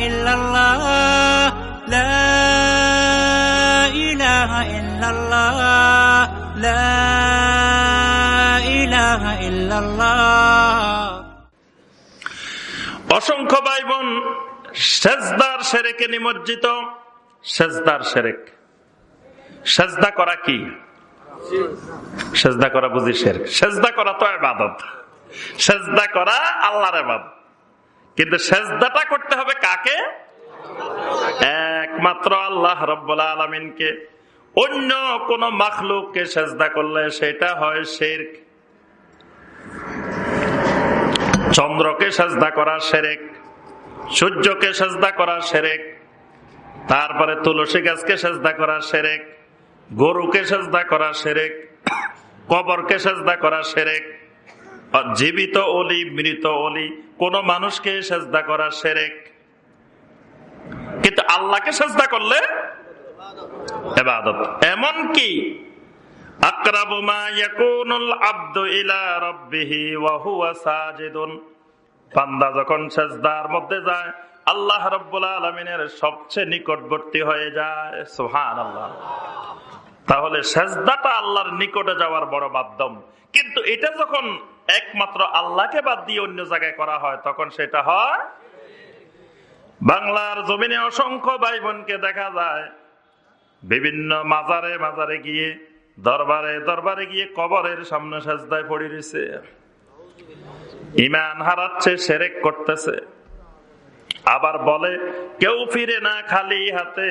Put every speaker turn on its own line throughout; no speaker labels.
ইল্লাল্লাহ লা ইলাহা লা ইলাহা
অসংখ্য ভাই বোন সেজদার সেরেকে নিমজ্জিত সেজদার সেরেক। সেজদা করা কি? সেজদা করা বুঝি শেরক সেজদা করা তো এবাদত সেজদা করা আল্লাহর এবাদত কিন্তু সেজদাটা করতে হবে কাকে? একমাত্র আল্লাহ রব্বুল্লাহ আলমিনকে। অন্য কোন মাখলুককে সেজদা করলে সেটা হয় শেরক। চন্দ্রকে সাজদা করা সেরেক সূর্যকে সাজদা করা সেরেক তারপরে তুলসী গাছকে সাজদা করা সেরেক গরুকে সাজদা করা সেরেক কবরকে সাজদা করা সেরেক জীবিত অলি, মৃত অলি, কোন মানুষকে সাজদা করা সেরেক। কিন্তু আল্লাহকে সাজদা করলে এবাদত। এমন কি? যখন সেজদার মধ্যে যায়, আল্লাহ সবচেয়ে নিকটবর্তী হয়ে যায়। তাহলে সেজদাটা আল্লাহর নিকটে যাওয়ার বড় মাধ্যম। কিন্তু এটা যখন একমাত্র আল্লাহকে বাদ দিয়ে অন্য জায়গায় করা হয়, তখন সেটা হয় বাংলার জমিনে অসংখ্য ভাই বোনকে দেখা যায়। বিভিন্ন মাজারে মাজারে গিয়ে, দরবারে দরবারে গিয়ে কবরের সামনে সাজদায় পড়ে রয়েছে। ইমান হারাচ্ছে, সেরেক করতেছে। আবার বলে, কেউ ফিরে না খালি হাতে।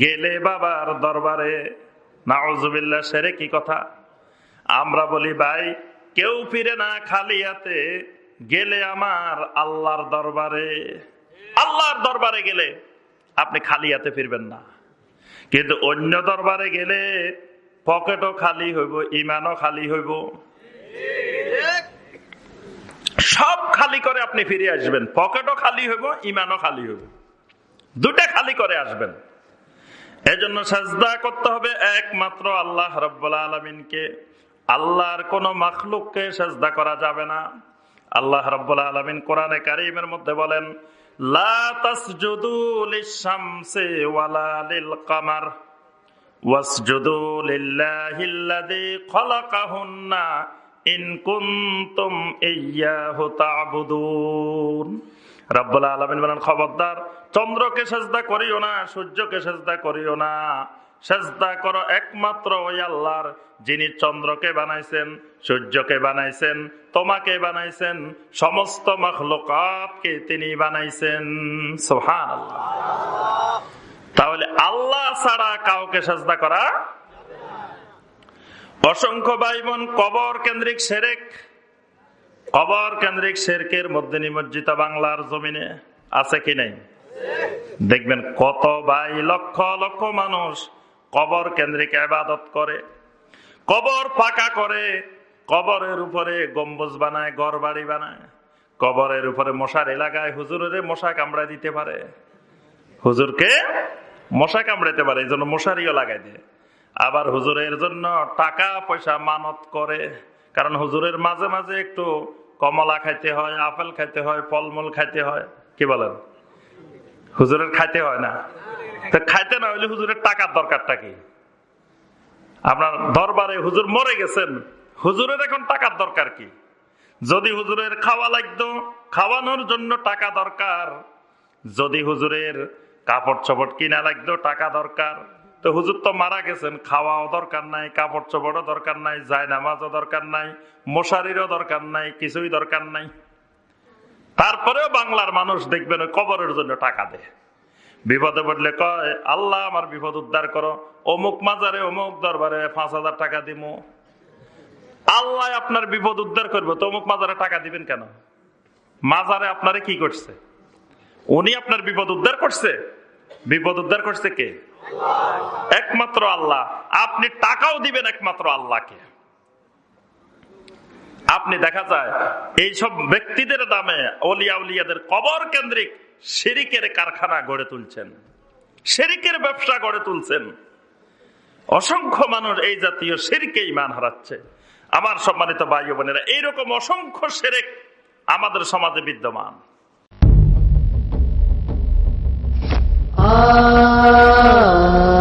গেলে বাবার দরবারে নাউজুবিল্লা সেরে কি কথা। আমরা বলি, ভাই কেউ ফিরে না খালি হাতে গেলে আমার আল্লাহর দরবারে। আল্লাহর দরবারে গেলে আপনি খালি হাতে ফিরবেন না। কিন্তু অন্য দরবারে গেলে পকেটও খালি হইব ইমানও খালি হইব। সব খালি করে আপনি ফিরে আসবেন। পকেটও খালি হইব ইমানও খালি হইব। দুটা খালি করে আসবেন। এজন্য সাজদা করতে হবে একমাত্র আল্লাহ রব্বুল্লা আলমিনকে। আল্লাহর কোন মাখলুককে সাজদা করা যাবে না। আল্লাহ রব্বুল্লা আলমিন কোরআনে কারিমের মধ্যে বলেন, খবরদার, চন্দ্রকে সেজদা করিও না, সূর্যকে সেজদা করিও না। সেজদা করো একমাত্র ওই আল্লাহর, যিনি চন্দ্রকে বানাইছেন, সূর্যকে বানাইছেন, তোমাকে বানাইছেন, সমস্ত মখলকাতকে তিনি বানাইছেন। সোহান তাহলে আল্লাহ ছাড়া কাউকে সেজদা করা অসংখ্য ভাই বোন কবর কেন্দ্রিক সেরেক। কবর কেন্দ্রিক শেরকের মধ্যে নিমজ্জিত বাংলার জমিনে আছে কি নাই? দেখবেন কত ভাই, লক্ষ লক্ষ মানুষ কবর কেন্দ্রিক আবাদত করে, কবর পাকা করে, কবরের উপরে গম্বুজ বানায় ঘর বাড়ি বানায়, কবরের উপরে মশার এলাকায় হুজুরের মশা কামড়া দিতে পারে। হুজুরকে মশা কামড়াতে পারে, এই জন্য মশারিও লাগাই দিয়ে। আবার হুজুরের জন্য টাকা পয়সা মানত করে, কারণ হুজুরের মাঝে মাঝে একটু কমলা খাইতে হয়, আপেল খাইতে হয়, ফলমূল খাইতে হয়, কি বলেন? হুজুরের খাইতে হয় না। খাইতে না হইলে হুজুরের টাকার দরকারটা কি? আপনার দরবারে হুজুর মরে গেছেন, হুজুরের এখন টাকার দরকার কি? যদি হুজুরের খাওয়া লাগতো, খাওয়ানোর জন্য টাকা দরকার। যদি হুজুরের কাপড় চপড় কিনা লাগতো, টাকা দরকার। তো হুজুর তো মারা গেছেন, খাওয়াও দরকার নাই কাপড় চোপড়ও দরকার নাই যায় নামাজও দরকার নাই, মশারিরও দরকার নাই, কিছুই দরকার নাই। তারপরেও বাংলার মানুষ দেখবেন কবরের জন্য টাকা দেয়। বিপদে পড়লে কয়, আল্লাহ আমার বিপদ উদ্ধার করো। অমুক মাজারে অমুক দরবারে পাঁচ হাজার টাকা দিব আল্লাহ আপনার বিপদ উদ্ধার করব। তো অমুক মাজারে টাকা দিবেন কেন? মাজারে আপনারে কি করছে? উনি আপনার বিপদ উদ্ধার করছে? বিপদ উদ্ধার করছে কে? একমাত্র আল্লাহ। আপনি টাকাও দিবেন একমাত্র আল্লাহকে। আপনি দেখা যায়, এইসব ব্যক্তিদের দামে অলিয়া উলিয়াদের কবর কেন্দ্রিক শেরিকের কারখানা গড়ে তুলছেন, শেরিকের ব্যবসা গড়ে তুলছেন। অসংখ্য মানুষ এই জাতীয় শেরিকেই মান হারাচ্ছে। আমার সম্মানিত ভাই বোনেরা, এইরকম অসংখ্য সেরেক আমাদের সমাজে বিদ্যমান। আ